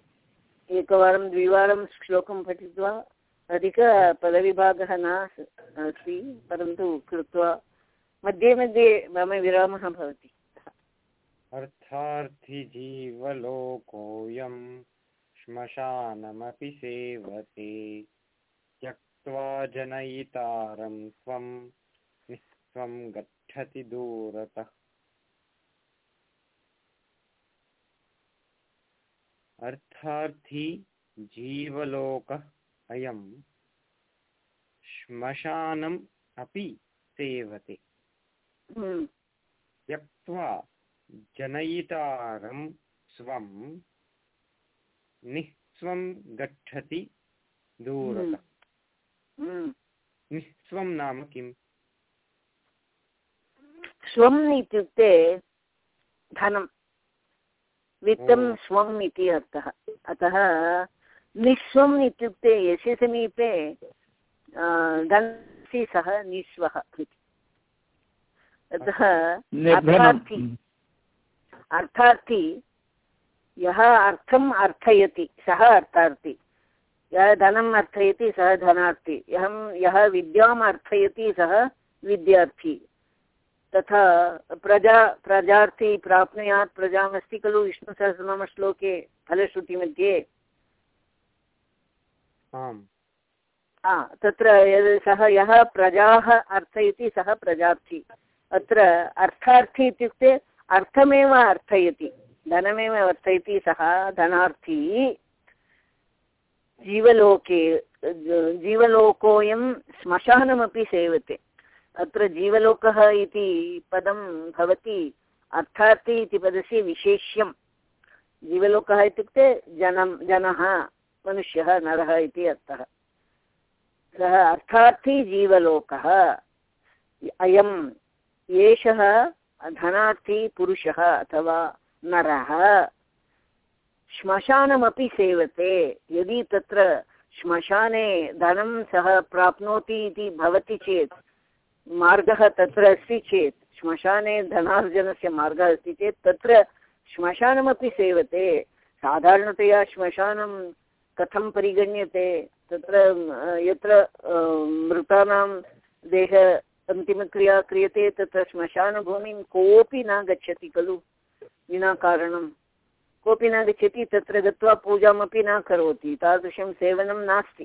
एकवारं द्विवारं श्लोकं पठित्वा अधिकपदविभागः न अस्ति, परन्तु कृत्वा मध्ये मध्ये मम विरामः भवति। अर्थार्थी जीवलोकोऽयं श्मशानमपि सेवते। त्यक्त्वा जनयितारं त्वं निस्त्वं गच्छति दूरतः। अर्थार्थी जीवलोकः अयं श्मशानम् अपि सेवते। हम्म। त्यक्त्वा जनयितारं स्वं निःस्वं गच्छति दूरतः। हम्म। निःस्वं नाम किम् स्वम् इत्युक्ते धनं। वित्तं स्वम् इति अर्थः। अतः निःस्वम् इत्युक्ते यस्य समीपे अ, धनस्य सः निःस्वः इति। अतः अर्थार्थी यः अर्थम् अर्थयति सः अर्थार्थी। यः धनम् अर्थयति सः धनार्थी। यः यः विद्याम् अर्थयति सः विद्यार्थी। तथा प्रजा प्रजार्थी प्राप्नुयात् प्रजामस्ति खलु विष्णुसहस्रनामश्लोके फलश्रुतिमध्ये। आम्। तत्र यद् सः यः प्रजाः अर्थयति सः प्रजार्थी। अत्र अर्थार्थी इत्युक्ते अर्थमेव अर्थयति, धनमेव अर्थयति, सः धनार्थी। जीवलोके जीवलोकोऽयं श्मशानमपि सेवते। अत्र जीवलोकः इति पदं भवति, अर्थार्थी इति पदस्य विशेष्यं जीवलोकः इत्युक्ते जनं जनः, मनुष्यः, नरः इति अर्थः। सः अर्थार्थी जीवलोकः। अयम्, एषः धनार्थी पुरुषः अथवा नरः। श्मशानमपि सेवते। यदि तत्र श्मशाने धनं सः प्राप्नोति इति भवति चेत्, मार्गः तत्र अस्ति चेत्, श्मशाने धनार्जनस्य मार्गः अस्ति चेत्, तत्र श्मशानमपि सेवते। साधारणतया श्मशानं कथं परिगण्यते? तत्र यत्र मृतानां देह अन्तिमक्रिया क्रियते तत्र श्मशानभूमिं कोऽपि न गच्छति खलु। विना कारणं। कोऽपि न गच्छति, तत्र गत्वा पूजामपि न करोति। तादृशं सेवनं नास्ति।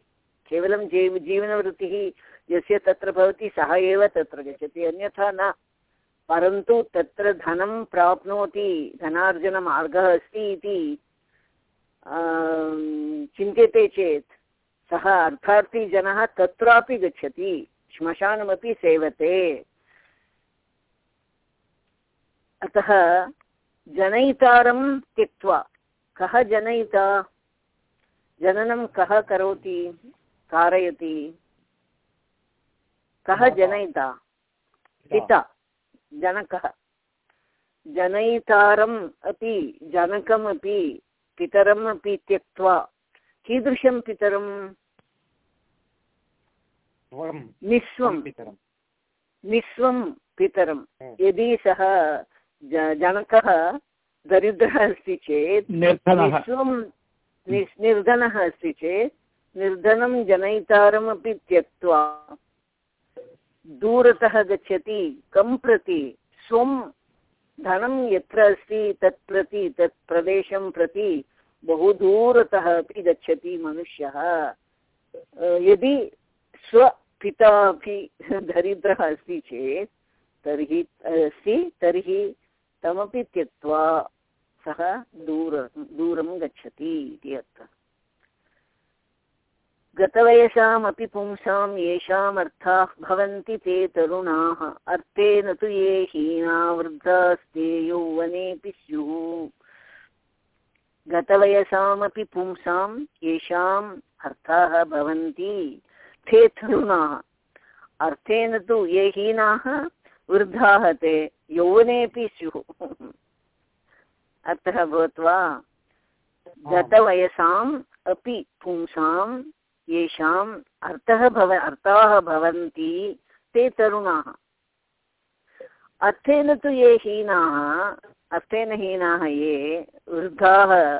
केवलं जीव जीवनवृत्तिः यस्य तत्र भवति, सः एव तत्र गच्छति। अन्यथा न। परन्तु तत्र धनं प्राप्नोति, धनार्जनमार्गः अस्ति इति चिन्त्यते चेत्, सः अर्थार्थी जनः तत्रापि गच्छति। श्मशानमपि सेवते। अतः जनयितारं त्यक्त्वा कः जनयिता जननं कः करोति? कारयति। कः जनयिता पिता। जनकः। जनयितारम् अपि जनकमपि पितरम् अपि त्यक्त्वा कीदृशं पितरं निस्वं पितरं निस्वं पितरं। यदि सः ज- जनकः दरिद्रः अस्ति चेत् निर्धनः। निस्वं निस् निर्धनः अस्ति चेत् निर्धनं जनयितारमपि त्यक्त्वा दूरतः गच्छति कं प्रति? स्वं धनं यत्र अस्ति तत् प्रति तत् प्रदेशं प्रति बहु दूरतः अपि गच्छति मनुष्यः। यदि स्वपिता अपि दरिद्रः अस्ति चेत्, तर्हि, अस्ति, तर्हि तमपि त्यक्त्वा सः दूर, दूरं गच्छति इति अर्थः। गतवयसामपि पुंसां येषामर्थाः भवन्ति ते तरुणाः अर्थेन तु ये हीना वृद्धास्ते यौवनेऽपि स्युः। गतवयसामपि पुंसां येषाम् अर्थाः भवन्ति। ते तरुणाः अर्थेन तु ये हीनाः वृद्धाः ते। यौवनेपि स्युः। अर्थः भूत्वा गतवयसाम् अपि पुंसां येषाम् अर्थः भव, अर्थाः भवन्ति ते तरुणाः। अर्थेन तु ये हीनाः, अर्थेन हीनाः ये, वृद्धाः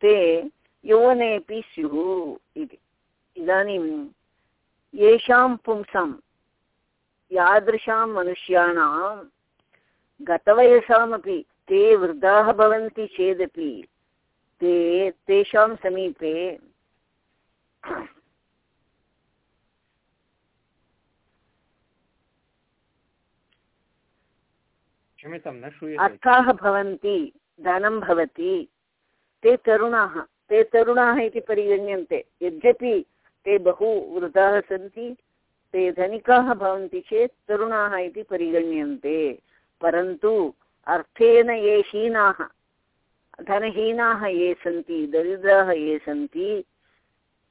ते यौवनेपि स्युः इति। इदानीं येषां पुंसां यादृशां मनुष्याणां गतवयसामपि ते वृद्धाः भवन्ति चेदपि ते तेषां समीपे क्षम्यतां न श्रूयते। अर्थाः भवन्ति धनं भवति ते तरुणाः ते तरुणाः इति परिगण्यन्ते यद्यपि ते बहु वृद्धाः सन्ति ते धनिकाः भवन्ति चेत् तरुणाः इति परिगण्यन्ते। परन्तु अर्थेन ये हीनाः, धनहीनाः ये सन्ति, दरिद्राः ये सन्ति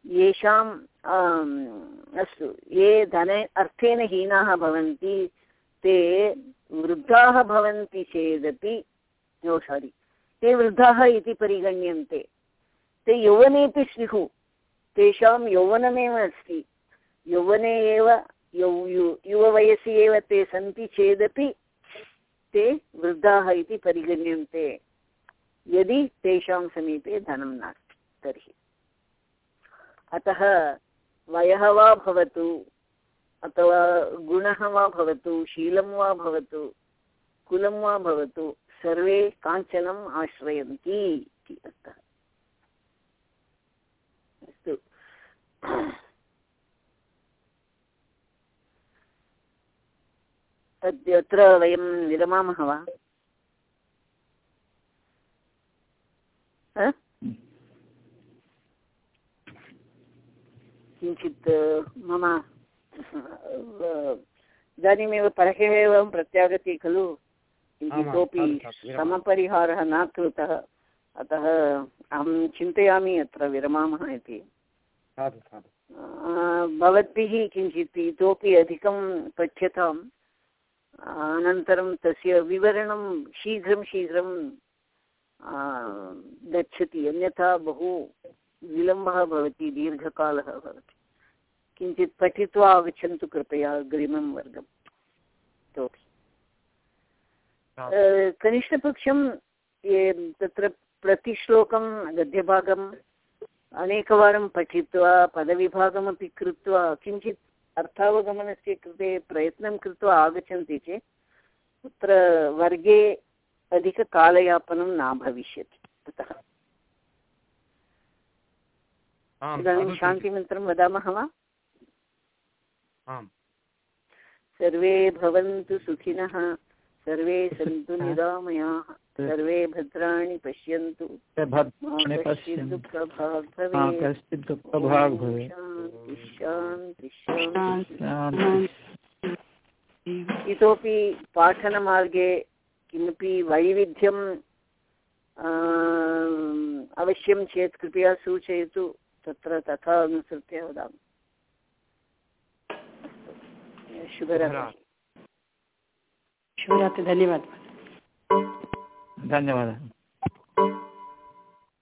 येषाम् अस्तु, ये धने, अर्थेन हीनाः भवन्ति, ते वृद्धाः भवन्ति चेदपि सारि ते वृद्धाः इति परिगण्यन्ते। ते यौवनेपि स्युः। तेषां यौवनमेव अस्ति। यौवने एव युववयसि एव ते सन्ति चेदपि ते वृद्धाः इति परिगण्यन्ते। यदि तेषां समीपे धनं नास्ति, तर्हि। अतः वयः वा भवतु, अथवा गुणः वा भवतु, शीलं वा भवतु, कुलं वा भवतु, सर्वे काञ्चनम् आश्रयन्ति इति अर्थः अस्तु तद्यत्र वयं विरमामः वा? किञ्चित् मम इदानीमेव परह्यः एव अहं प्रत्यागति खलु। साधु, साधु, न कृतः। अतः अहं चिन्तयामि अत्र विरमामः इति। भवद्भिः किञ्चित् इतोपि अधिकं पठ्यताम्। अनन्तरं तस्य विवरणं शीघ्रं शीघ्रं गच्छति। अन्यथा बहु विलम्बः भवति दीर्घकालः भवति। किञ्चित् पठित्वा आगच्छन्तु कृपया अग्रिमं वर्गम्। इतोपि। अ, कनिष्ठपक्षं तत्र प्रतिश्लोकं गद्यभागम् अनेकवारं पठित्वा पदविभागमपि कृत्वा किञ्चित् अर्थावगमनस्य कृते प्रयत्नं कृत्वा आगच्छन्ति चेत् तत्र वर्गे अधिककालयापनं न भविष्यति। अतः इदानीं शान्तिमन्त्रं वदामः वा? सर्वे भवन्तु सुखिनः। सर्वे <laughs> सन्तु निरामयाः सर्वे भद्राणि पश्यन्तु। कश्चित् दुःखभाग् भवेत्। इतोपि पाठनमार्गे किमपि वैविध्यं अवश्यं चेत् कृपया सूचयतु तत्र तथा अनुसृत्य वदामि। शुभरात्रिः। शुभरात्रि धन्यवाद। धन्यवादः।